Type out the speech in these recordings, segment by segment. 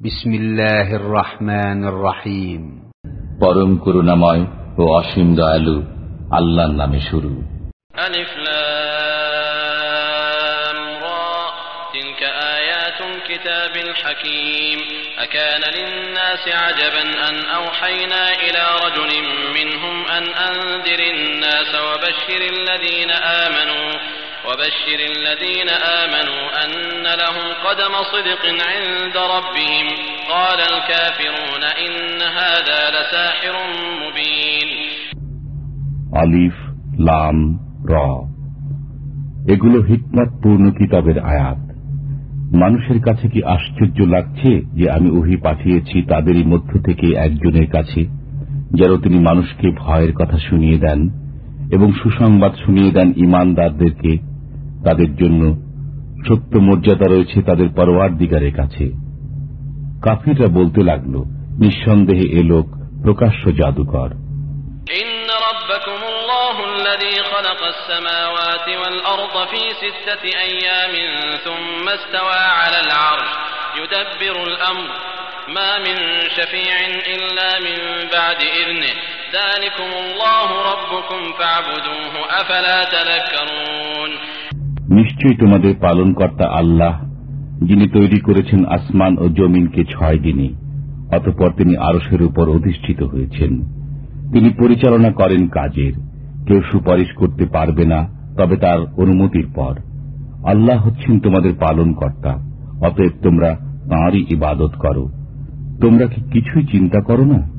بسم الله الرحمن الرحيم পরম করুণাময় ও অসীম দয়ালু আল্লাহর নামে الف لام লাম تلك آيات كتاب الحكيم أكان للناس عجبا أن أوحينا إلى رجل منهم أن أنذر الناس وبشر الذين آمنوا وبشر الذين آمنوا أن لهم قدم صدق عند ربهم قال الكافرون إن هذا لساحر مبين আলিফ লাম র এগুলো হিকমতপূর্ণ কিতাবের আয়াত মানুষের কাছে কি আশ্চর্য লাগছে যে আমি ওহি পাঠিয়েছি তাদেরই মধ্য থেকে একজনের কাছে যেন তিনি মানুষকে ভয়ের কথা শুনিয়ে দেন এবং সুসংবাদ শুনিয়ে দেন ইমানদারদেরকে তাদের জন্য সত্য মর্যাদা রয়েছে তাদের পরোয়ার দিগারের কাছে কাফিররা বলতে লাগল নিঃসন্দেহে এ লোক প্রকাশ্য জাদুকর إن ربكم الله الذي خلق السماوات والأرض في ستة أيام ثم استوى على العرش يدبر الأمر ما من شفيع إلا من بعد إذنه নিশ্চয় তোমাদের পালন কর্তা আল্লাহ, যিনি তৈরি করেছেন আসমান ও জমিনকে ছয় দিনে, অতঃপর তিনি আরসের উপর অধিষ্ঠিত হয়েছেন। তিনি পরিচালনা করেন কাজের। কেউ সুপারিশ করতে পারবে না, তবে তার অনুমতির পর। আল্লাহ হচ্ছেন তোমাদের পালন কর্তা অতএব তোমরা তাঁরই ইবাদত করো। তোমরা কি কিছুই চিন্তা করো না?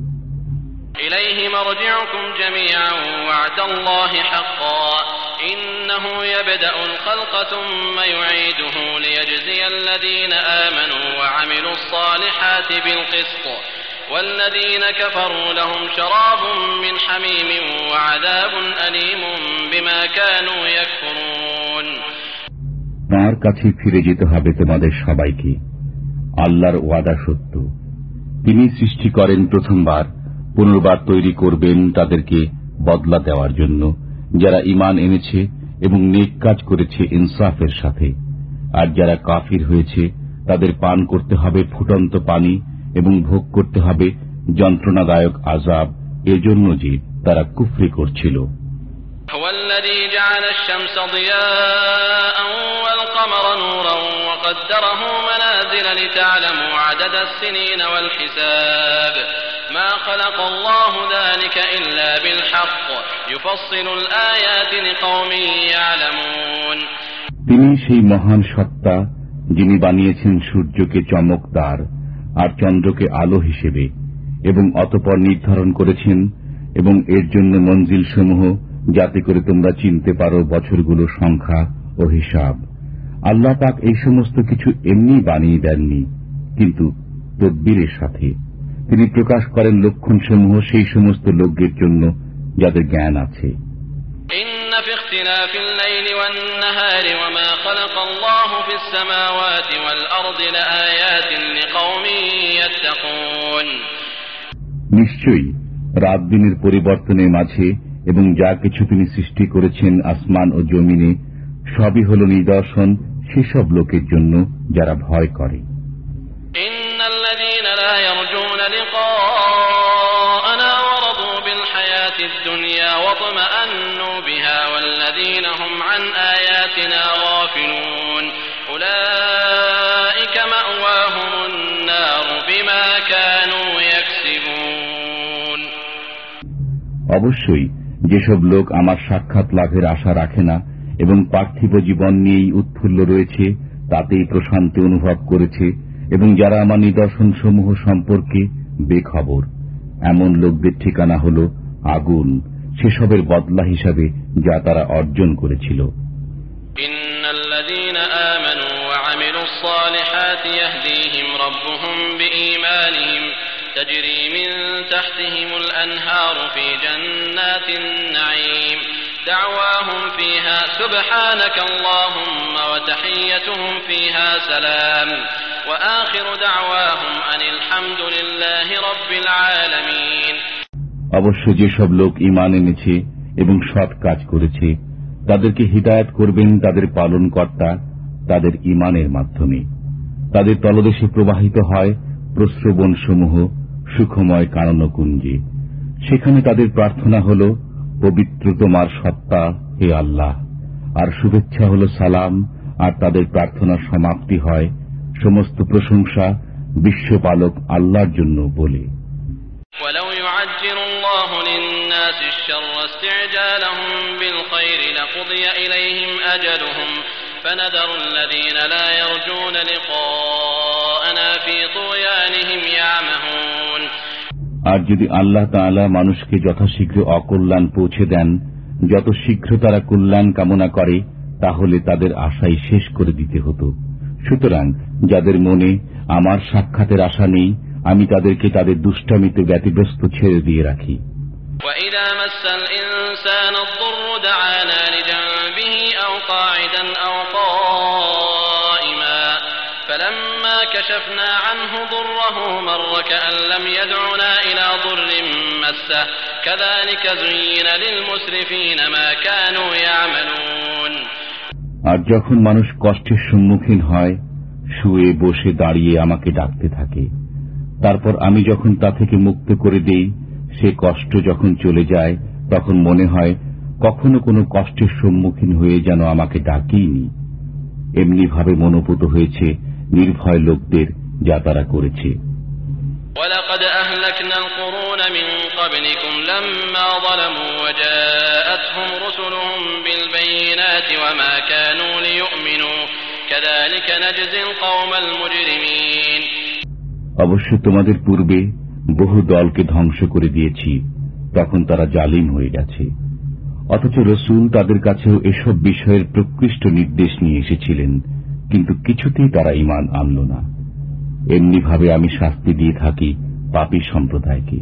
إليه مرجعكم جميعا وعد الله حقا إنه يبدأ الخلق ثم يعيده ليجزي الذين آمنوا وعملوا الصالحات بالقسط والذين كفروا لهم شراب من حميم وعذاب أليم بما كانوا يكفرون তাঁর কাছে ফিরে যেতে হবে তোমাদের সবাইকে আল্লাহর ওয়াদা সত্য তিনি সৃষ্টি করেন প্রথমবার পুনর্বার তৈরি করবেন তাদেরকে বদলা দেওয়ার জন্য যারা ইমান এনেছে এবং নেক কাজ করেছে ইনসাফের সাথে আর যারা কাফির হয়েছে তাদের পান করতে হবে ফুটন্ত পানি এবং ভোগ করতে হবে যন্ত্রণাদায়ক আজাব এজন্য যে তারা কুফরি করছিল هو الذي جعل الشمس ضياء والقمر نورا وقدره منازل لتعلموا عدد السنين والحساب ما خلق الله ذلك إلا بالحق يفصل الآيات لقوم يعلمون তিনি সেই মহান সত্তা যিনি বানিয়েছেন সূর্যকে চমকদার আর চন্দ্রকে আলো হিসেবে এবং অতপর নির্ধারণ করেছেন এবং এর জন্য মঞ্জিল সমূহ যাতে করে তোমরা চিনতে পারো বছরগুলো সংখ্যা ও হিসাব আল্লাহ পাক এই সমস্ত কিছু এমনি বানিয়ে দেননি কিন্তু তদ্বিরের সাথে। তিনি প্রকাশ করেন লক্ষণসমূহ সেই সমস্ত লোকদের জন্য যাদের জ্ঞান আছে। নিশ্চয়ই রাত দিনের পরিবর্তনের মাঝে এবং যা কিছু তিনি সৃষ্টি করেছেন আসমান ও জমিনে সবই হল নিদর্শন সেসব লোকের জন্য যারা ভয় করে। অবশ্যই যেসব লোক আমার সাক্ষাৎ লাভের আশা রাখে না এবং পার্থিব জীবন নিয়েই উৎফুল্ল রয়েছে তাতেই প্রশান্তি অনুভব করেছে এবং যারা আমার নিদর্শন সমূহ সম্পর্কে বেখবর এমন লোকদের ঠিকানা হল আগুন সেসবের বদলা হিসাবে যা তারা অর্জন করেছিল إن الذين آمنوا وعملوا الصالحات يهديهم ربهم بإيمانهم تجري من تحتهم الأنهار في جنات النعيم دعواهم فيها سبحانك اللهم وتحيتهم فيها سلام وآخر دعواهم أن الحمد لله رب العالمين অবশ্য যেসব লোক ইমান এনেছে এবং সৎ কাজ করেছে তাদেরকে হিদায়ত করবেন তাদের পালনকর্তা তাদের ইমানের মাধ্যমে তাদের তলদেশে প্রবাহিত হয় প্রশ্রবণসমূহ সুখময় কারণকুঞ্জে সেখানে তাদের প্রার্থনা হল পবিত্র তোমার সত্তা হে আল্লাহ আর শুভেচ্ছা হল সালাম আর তাদের প্রার্থনার সমাপ্তি হয় সমস্ত প্রশংসা বিশ্বপালক আল্লাহর জন্য বলে ولو يعجل الله للناس الشر استعجالهم بالخير لقضي إليهم أجلهم فنذر আর যদি আল্লাহ তাআলা মানুষকে যথাশীঘ্র অকল্যাণ পৌঁছে দেন যত শীঘ্র তারা কল্যাণ কামনা করে তাহলে তাদের আশাই শেষ করে দিতে হতো সুতরাং যাদের মনে আমার সাক্ষাতের আশা নেই আমি তাদেরকে তাদের দুষ্টামিতে ব্যতিগ্রস্ত ছেড়ে দিয়ে রাখি وإذا كشفنا عنه ضره مر كأن لم يدعنا إلى ضر مسه كذلك زين للمسرفين ما كانوا يعملون আর যখন মানুষ কষ্টের সম্মুখীন হয় শুয়ে বসে দাঁড়িয়ে আমাকে ডাকতে থাকে তারপর আমি যখন তা থেকে মুক্ত করে দেই সে কষ্ট যখন চলে যায় তখন মনে হয় কখনো কোনো কষ্টের সম্মুখীন হয়ে যেন আমাকে ডাকেইনি এমনিভাবে মনোপুত হয়েছে নির্ভয় লোকদের যা তারা করেছে ولقد أهلكنا القرون من قبلكم لما ظلموا وجاءتهم رسلهم بالبينات وما كانوا ليؤمنوا كذلك نجزي القوم المجرمين অবশ্য তোমাদের পূর্বে বহু দলকে ধ্বংস করে দিয়েছি তখন তারা জালিম হয়ে গেছে অথচ রসুল তাদের কাছেও এসব বিষয়ের প্রকৃষ্ট নির্দেশ নিয়ে এসেছিলেন কিন্তু কিছুতেই তারা ইমান আনল না এমনিভাবে আমি শাস্তি দিয়ে থাকি পাপী সম্প্রদায়কে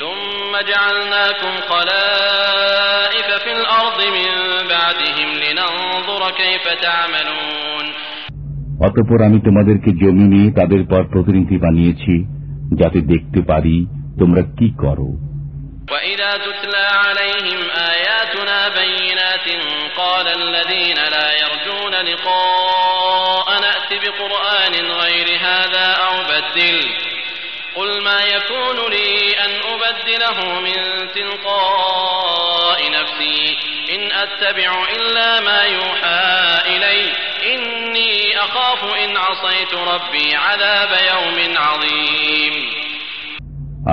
ثم جعلناكم خلائف في الأرض من بعدهم لننظر كيف تعملون অতপর আমি তোমাদেরকে জমিনে তাদের পর প্রতিনিধি বানিয়েছি যাতে দেখতে পারি তোমরা কি করো وإذا تتلى عليهم آياتنا بينات قال الذين لا يرجون لقاء نأت بقرآن غير هذا أو بدل قل ما يكون لي أن أبدله من تلقاء نفسي إن أتبع إلا ما يوحى إلي إني أخاف إن عصيت ربي عذاب يوم عظيم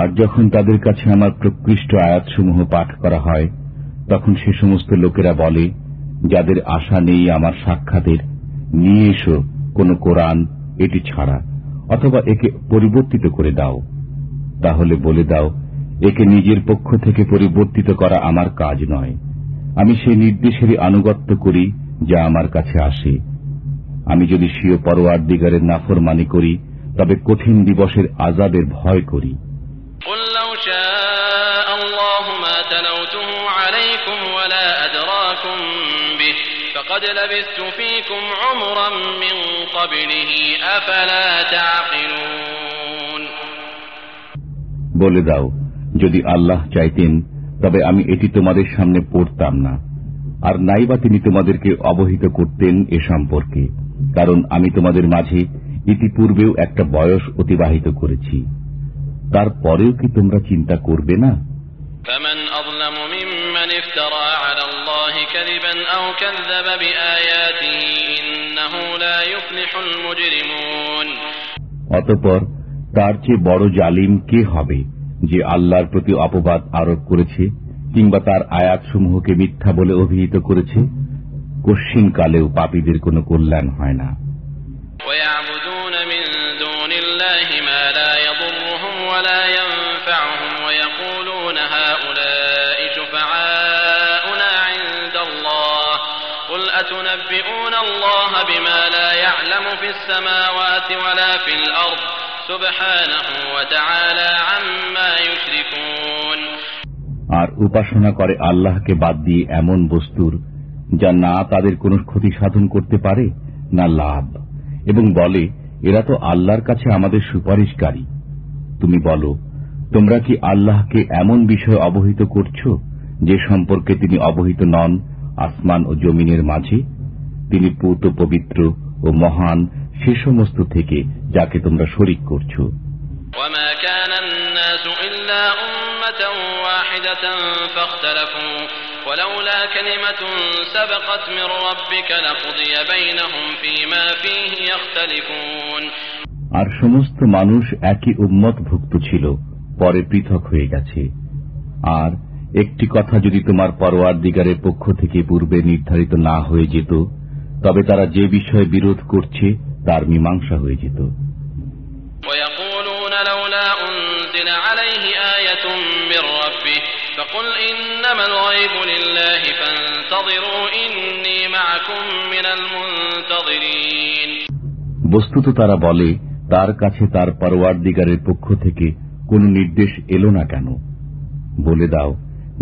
আর যখন তাদের কাছে আমার প্রকৃষ্ট আয়াতসমূহ পাঠ করা হয় তখন সে সমস্ত লোকেরা বলে, যাদের আশা নেই আমার সাক্ষাতের, নিয়ে এসো কোন কোরআন, এটি ছাড়া, অথবা একে পরিবর্তিত করে দাও। তাহলে বলে দাও, একে নিজের পক্ষ থেকে পরিবর্তিত করা আমার কাজ নয়। আমি সেই নির্দেশেরই আনুগত্য করি যা আমার কাছে আসে। আমি যদি স্বীয় পরোয়ার দিগারের নাফরমানি করি, তবে কঠিন দিবসের আজাদের ভয় করি। فقد لبثت فيكم عمرا من قبله أفلا تعقلون বলে দাও যদি আল্লাহ চাইতেন তবে আমি এটি তোমাদের সামনে পড়তাম না আর নাইবা তিনি তোমাদেরকে অবহিত করতেন এ সম্পর্কে কারণ আমি তোমাদের মাঝে ইতিপূর্বেও একটা বয়স অতিবাহিত করেছি তারপরেও কি তোমরা চিন্তা করবে না فمن أظلم ممن افترى على الله كذبا أو كذب بآياته إنه لا يفلح المجرمون অতপর তার চেয়ে বড় জালিম কে হবে যে আল্লাহর প্রতি অপবাদ আরোপ করেছে কিংবা তার আয়াতসমূহকে মিথ্যা বলে অভিহিত করেছে কশ্চিন কালেও পাপীদের কোনো কল্যাণ হয় না أتنبئون الله بما لا يعلم في السماوات ولا في الأرض سبحانه وتعالى عما يشركون আর উপাসনা করে আল্লাহকে বাদ দিয়ে এমন বস্তুর যা না তাদের কোনো ক্ষতি সাধন করতে পারে না লাভ এবং বলে এরা তো আল্লাহর কাছে আমাদের সুপারিশকারী তুমি বলো তোমরা কি আল্লাহকে এমন বিষয় অবহিত করছো যে সম্পর্কে তিনি অবহিত নন আসমান ও জমিনের মাঝে তিনি পূত পবিত্র ও মহান সে সমস্ত থেকে যাকে তোমরা শরিক করছ। আর সমস্ত মানুষ একই উম্মতভুক্ত ছিল পরে পৃথক হয়ে গেছে। আর একটি কথা যদি তোমার পরোয়ার দিগারের পক্ষ থেকে পূর্বে নির্ধারিত না হয়ে যেত তবে তারা যে বিষয়ে বিরোধ করছে তার মীমাংসা হয়ে যেত। বস্তুত তারা বলে তার কাছে তার পরওয়ারদিগারের পক্ষ থেকে কোন নির্দেশ এলো না কেন? বলে দাও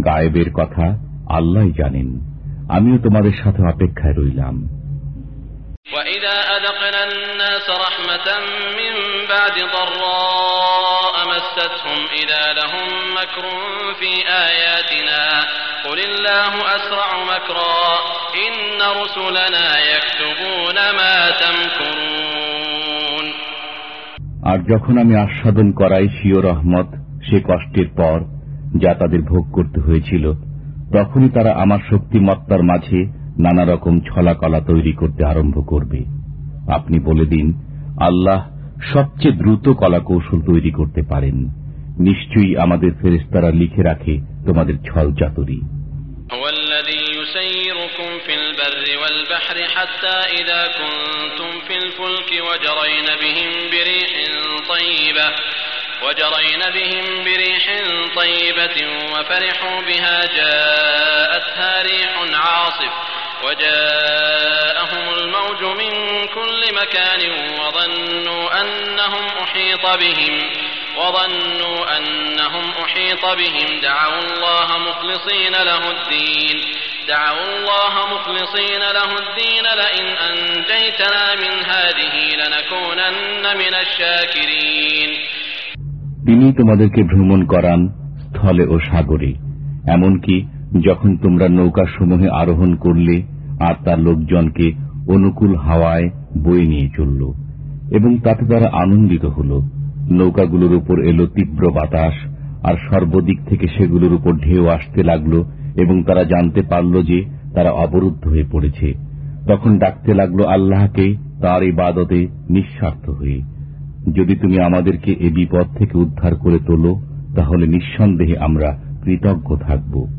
গায়েবের কথা আল্লাহ জানেন। আমিও তোমাদের সাথে অপেক্ষায় রইলাম। وإذا أذقنا الناس رحمة من بعد ضراء مستهم إذا لهم مكر في آياتنا قل الله أسرع مكرا إن رسلنا يكتبون ما تمكرون আর যখন আমি আস্বাদন করাই শিও রহমত সে কষ্টের পর যা তাদের ভোগ করতে হয়েছিল তখনই তারা আমার শক্তিমত্তার মাঝে নানা রকম ছলাকলা তৈরি করতে আরম্ভ করবে আপনি বলে দিন আল্লাহ সবচেয়ে দ্রুত কলা কৌশল তৈরি করতে পারেন নিশ্চয়ই আমাদের ফেরেস্তারা লিখে রাখে তোমাদের ছল চাতুরি هو الذي يسيركم في البر والبحر حتى إذا كنتم في الفلك وجرين بهم بريح طيبة وجرين بهم بريح طيبة وفرحوا بها جاءتها ريح عاصف وجاءهم الموج من كل مكان وظنوا أنهم أحيط بهم وظنوا أنهم أحيط بهم دعوا الله مخلصين له الدين دعوا الله مخلصين له الدين لئن أنجيتنا من هذه لنكونن من الشاكرين তিনি তোমাদেরকে ভ্রমণ করান স্থলে ও সাগরে এমনকি যখন তোমরা নৌকাসমূহে আরোহণ করলে আর তার লোকজনকে অনুকূল হাওয়ায় বয়ে নিয়ে চলল, এবং তাতে তারা আনন্দিত হল। নৌকাগুলোর উপর এলো তীব্র বাতাস, আর সর্বদিক থেকে সেগুলোর উপর ঢেউ আসতে লাগল, এবং তারা জানতে পারল যে তারা অবরুদ্ধ হয়ে পড়েছে। তখন ডাকতে লাগল আল্লাহকে, তার ইবাদতে নিঃস্বার্থ হয়ে। যদি তুমি আমাদেরকে এ বিপদ থেকে উদ্ধার করে তোলো, তাহলে নিঃসন্দেহে আমরা কৃতজ্ঞ থাকব।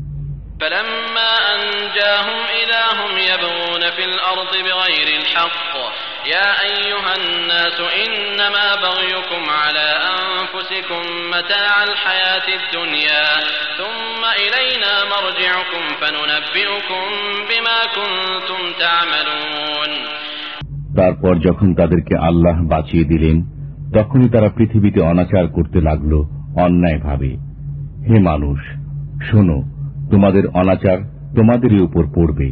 فلما أنجاهم إذا هم يبغون في الأرض بغير الحق يا أيها الناس إنما بغيكم على أنفسكم متاع الحياة الدنيا ثم إلينا مرجعكم فننبئكم بما كنتم تعملون তারপর যখন তাদেরকে আল্লাহ বাঁচিয়ে দিলেন তখনই তারা পৃথিবীতে অনাচার করতে লাগল অন্যায়ভাবে হে মানুষ শোনো তোমাদের অনাচার তোমাদেরই উপর পড়বে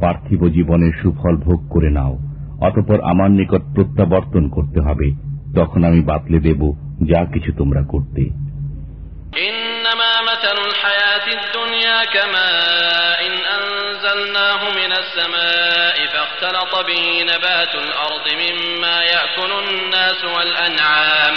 পার্থিব জীবনের সুফল ভোগ করে নাও অতপর আমার নিকট প্রত্যাবর্তন করতে হবে তখন আমি বাতলে দেব যা কিছু তোমরা করতে إنما مثل الحياة الدنيا كماء إن أنزلناه من السماء فاختلط به نبات الأرض مما يأكل الناس والأنعام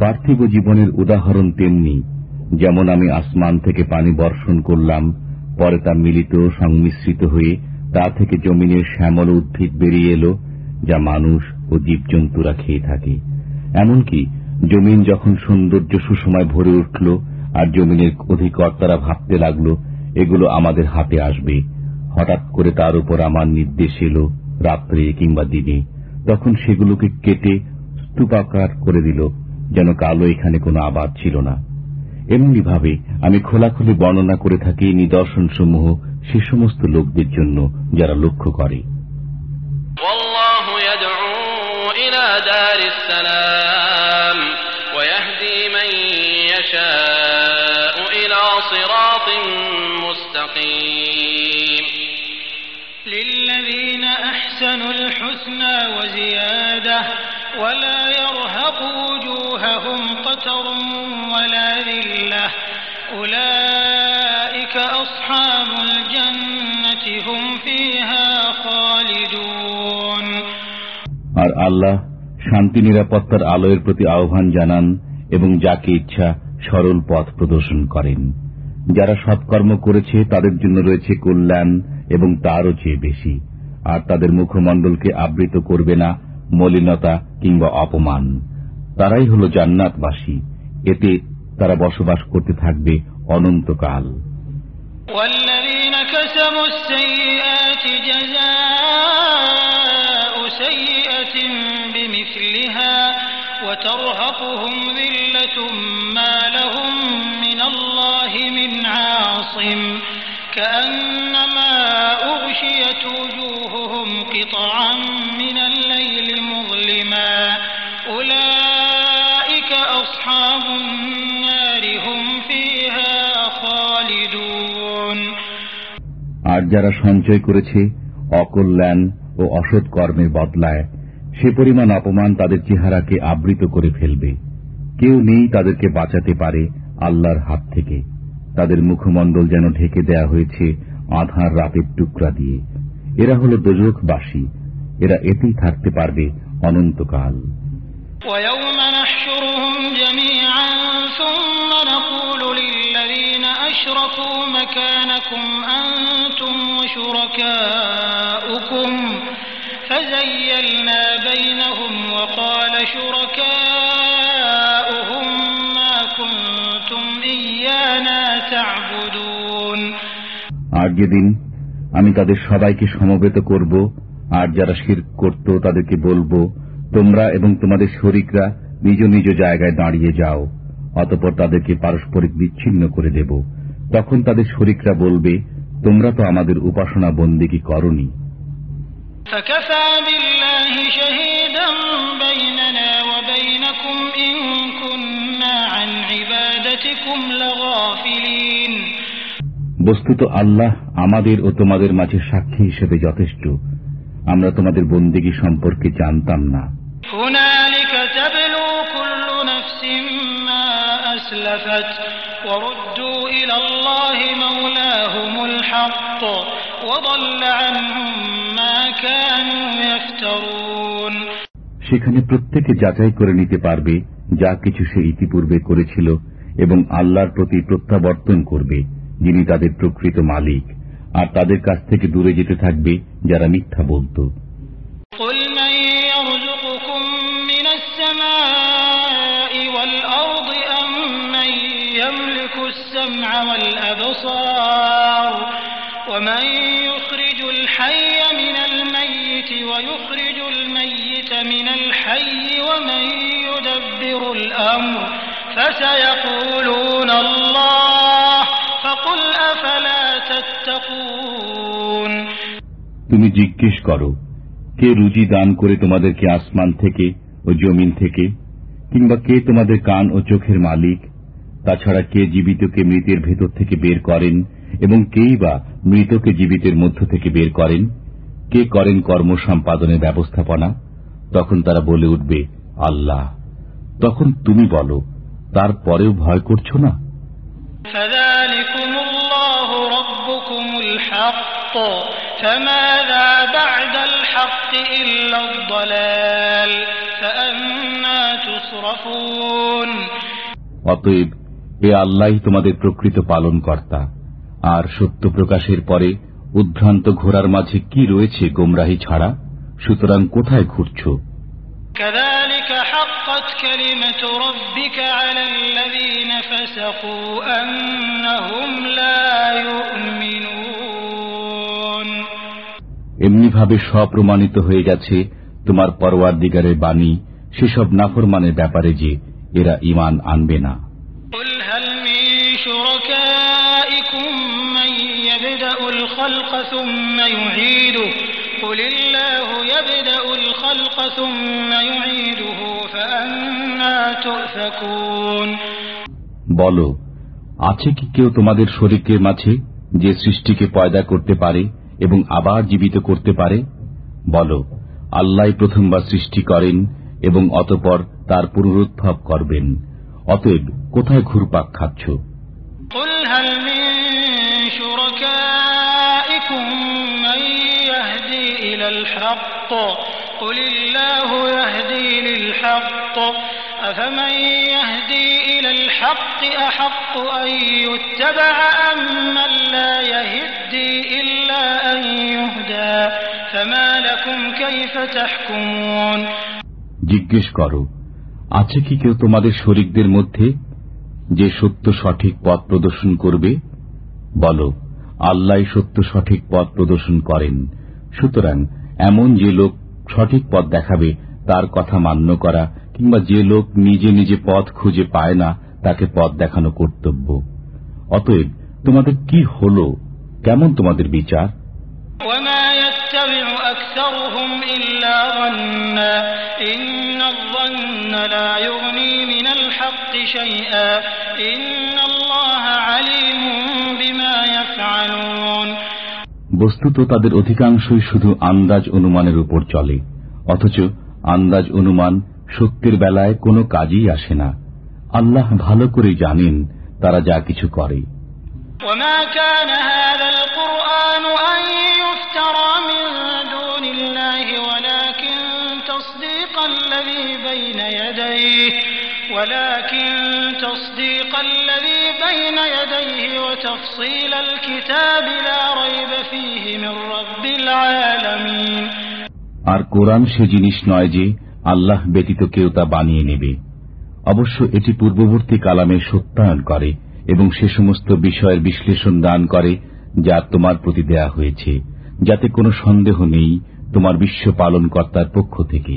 পার্থিব জীবনের উদাহরণ তেমনি, যেমন আমি আসমান থেকে পানি বর্ষণ করলাম, পরে তা মিলিত সংমিশ্রিত হয়ে তা থেকে জমিনের শ্যামল উদ্ভিদ বেরিয়ে এলো, যা মানুষ ও জীবজন্তুরা খেয়ে থাকে। এমনকি জমিন যখন সৌন্দর্য সুসময় ভরে উঠল আর জমিনের অধিকর্তারা ভাবতে লাগল, এগুলো আমাদের হাতে আসবে। হঠাৎ করে তার উপর আমার নির্দেশ এলো, রাত্রে কিংবা দিনে। তখন সেগুলোকে কেটে স্তূপাকার করে দিল। যেন কালো এখানে কোনো আবাদ ছিল না এমনি ভাবে আমি খোলাখুলি বর্ণনা করে থাকি নিদর্শন সমূহ সে সমস্ত লোকদের জন্য যারা লক্ষ্য করে والله يدعو إلى دار السلام ويهدي من يشاء إلى صراط مستقيم للذين أحسنوا الحسنى وزيادة ولا يرهق وجوههم قتر ولا ذلة أولئك أصحاب الجنة هم فيها خالدون আর আল্লাহ শান্তি নিরাপত্তার আলোয়ের প্রতি আহ্বান জানান এবং যাকে ইচ্ছা সরল পথ প্রদর্শন করেন যারা সৎকর্ম করেছে তাদের জন্য রয়েছে কল্যাণ এবং তারও চেয়ে বেশি আর তাদের মুখমণ্ডলকে আবৃত করবে না মলিনতা কিংবা অপমান তারাই হল জান্নাতবাসী এতে তারা বসবাস করতে থাকবে অনন্তকাল والذين كسبوا السيئات جزاء سيئة بمثلها وترهقهم ذلة ما لهم من الله من عاصم كأنما أغشيت وجوههم قطعا من الليل مظلما أولئك أصحاب النار هم فيها خالدون আর যারা সঞ্চয় করেছে অকল্যাণ ও অসৎ কর্মের বদলায় সে পরিমাণ অপমান তাদের চেহারাকে আবৃত করে ফেলবে কেউ নেই তাদেরকে বাঁচাতে পারে আল্লাহর হাত থেকে তাদের মুখমণ্ডল যেন ঢেকে দেয়া হয়েছে আধার রাতের টুকরা দিয়ে এরা হল দোজখবাসী এরা এতেই থাকতে পারবে অনন্তকাল ويوم نحشرهم جميعا ثم نقول للذين أشركوا مكانكم أنتم وشركاؤكم فزيلنا بينهم وقال شركاؤهم ما كنتم إيانا تعبدون আর যেদিন আমি তাদের সবাইকে সমবেত করব আর যারা শির করত তাদেরকে বলবো তোমরা এবং তোমাদের শরিকরা নিজ নিজ জায়গায় দাঁড়িয়ে যাও অতপর তাদেরকে পারস্পরিক বিচ্ছিন্ন করে দেব। তখন তাদের শরিকরা বলবে তোমরা তো আমাদের উপাসনা বন্দিকে করনি। বস্তুত আল্লাহ আমাদের ও তোমাদের মাঝে সাক্ষী হিসেবে যথেষ্ট। আমরা তোমাদের বন্দিগি সম্পর্কে জানতাম না। هنالك تبلو كل نفس ما أسلفت وردوا إلى الله مولاهم الحق وضل عنهم ما كانوا يفترون সেখানে প্রত্যেকে যাচাই করে নিতে পারবে যা কিছু সে ইতিপূর্বে করেছিল এবং আল্লাহর প্রতি প্রত্যাবর্তন করবে যিনি তাদের প্রকৃত মালিক আর তাদের কাছ থেকে দূরে যেতে থাকবে যারা মিথ্যা বলত السمع والأبصار ومن يخرج الحي من الميت ويخرج الميت من الحي ومن يدبر الأمر فسيقولون الله فقل أفلا تتقون তুমি জিজ্ঞেস করো কে রুজি দান করে তোমাদেরকে আসমান থেকে ও জমিন থেকে কিংবা কে তোমাদের কান ও চোখের মালিক তাছাড়া কে জীবিতকে মৃতের ভেতর থেকে বের করেন এবং কেই বা মৃতকে জীবিতের মধ্য থেকে বের করেন? কে করেন কর্ম সম্পাদনের ব্যবস্থাপনা? তখন তারা বলে উঠবে আল্লাহ। তখন তুমি বলো তারপরেও ভয় করছ না? অতএব এ আল্লাহ তোমাদের প্রকৃত পালন কর্তা আর সত্য প্রকাশের পরে উদ্ভ্রান্ত ঘোড়ার মাঝে কি রয়েছে গোমরাহি ছাড়া? সুতরাং কোথায় ঘুরছ? এমনিভাবে সপ্রমাণিত হয়ে গেছে তোমার পরওয়ার দিগারের বাণী। সেসব নাফরমানের ব্যাপারে যে এরা ইমান আনবে না। قل هل من شركائكم من يبدأ الخلق ثم يعيده قل الله يبدأ الخلق ثم يعيده فأنا تؤفكون বলো আছে কি কেউ তোমাদের শরীরের মাঝে যে সৃষ্টিকে পয়দা করতে পারে এবং আবার জীবিত করতে পারে বলো আল্লাহ প্রথমবার সৃষ্টি করেন এবং অতপর তার পুনরুদ্ভব করবেন অতএব কোথায় ঘুরপাক খাচ্ছ قل هل من شركائكم من يهدي إلى الحق قل الله يهدي للحق أفمن يهدي إلى الحق أحق أن يتبع أم من لا يهدي إلا أن يهدى فما لكم كيف تحكمون জিজ্ঞেস করো আছে কি কেউ তোমাদের শরিকদের মধ্যে যে সত্য সঠিক পথ প্রদর্শন করবে? বলো, আল্লাহ সত্য সঠিক পথ প্রদর্শন করেন। সুতরাং এমন যে লোক সঠিক পথ দেখাবে, তার কথা মান্য করা, কিংবা যে লোক নিজে নিজে পথ খুঁজে পায় না, তাকে পথ দেখানো কর্তব্য। অতএব তোমাদের কি হল? কেমন তোমাদের বিচার? وما يتبع أكثرهم إلا ظنا إن الظن لا يغني من الحق شيئا إن الله عليم بما يفعلون বস্তুত তাদের অধিকাংশই শুধু আন্দাজ অনুমানের উপর চলে অথচ আন্দাজ অনুমান সত্যের বেলায় কোনো কাজেই আসে না আল্লাহ ভালো করে জানেন তারা যা কিছু করে وما كان هذا الذي بين يديه ولكن تصديق الذي بين يديه وتفصيل الكتاب لا ريب فيه من رب العالمين আর কোরআন সে জিনিস নয় যে আল্লাহ ব্যতীত কেউ তা বানিয়ে নেবে অবশ্য এটি পূর্ববর্তী কালামের সত্যায়ন করে এবং সে সমস্ত বিষয়ের বিশ্লেষণ দান করে যা তোমার প্রতি দেয়া হয়েছে যাতে কোনো সন্দেহ নেই তোমার বিশ্ব পালনকর্তার পক্ষ থেকে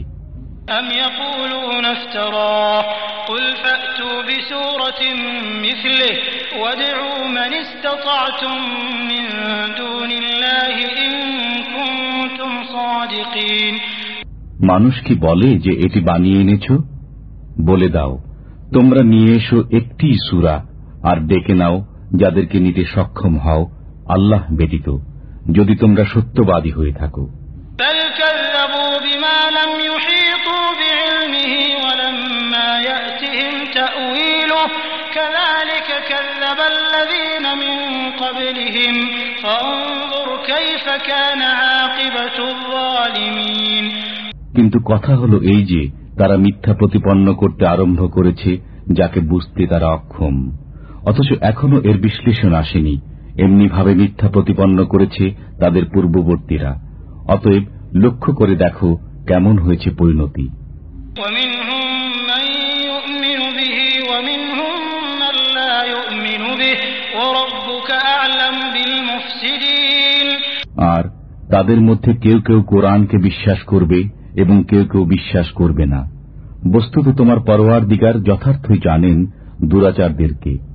أم يقولون افتراه قل فأتوا بسورة مثله وادعوا من استطعتم من دون الله إن كنتم صادقين মানুষ কি বলে যে এটি বানিয়ে এনেছ বলে দাও তোমরা নিয়ে এসো একটি সুরা আর ডেকে নাও যাদেরকে নিতে সক্ষম হও আল্লাহ ব্যতীত যদি তোমরা সত্যবাদী হয়ে থাকো كذلك كذب الذين من قبلهم فانظر كيف كان عاقبة الظالمين কিন্তু কথা হলো এই যে তারা মিথ্যা প্রতিপন্ন করতে আরম্ভ করেছে যাকে বুঝতে তারা অক্ষম অথচ এখনো এর বিশ্লেষণ আসেনি এমনিভাবে মিথ্যা প্রতিপন্ন করেছে তাদের পূর্ববর্তীরা অতএব লক্ষ্য করে দেখো কেমন হয়েছে পরিণতি আর তাদের মধ্যে কেউ কেউ কোরআনকে বিশ্বাস করবে এবং কেউ কেউ বিশ্বাস করবে না। বস্তুত তোমার পরোয়ার দিগার যথার্থই জানেন দুরাচারদেরকে।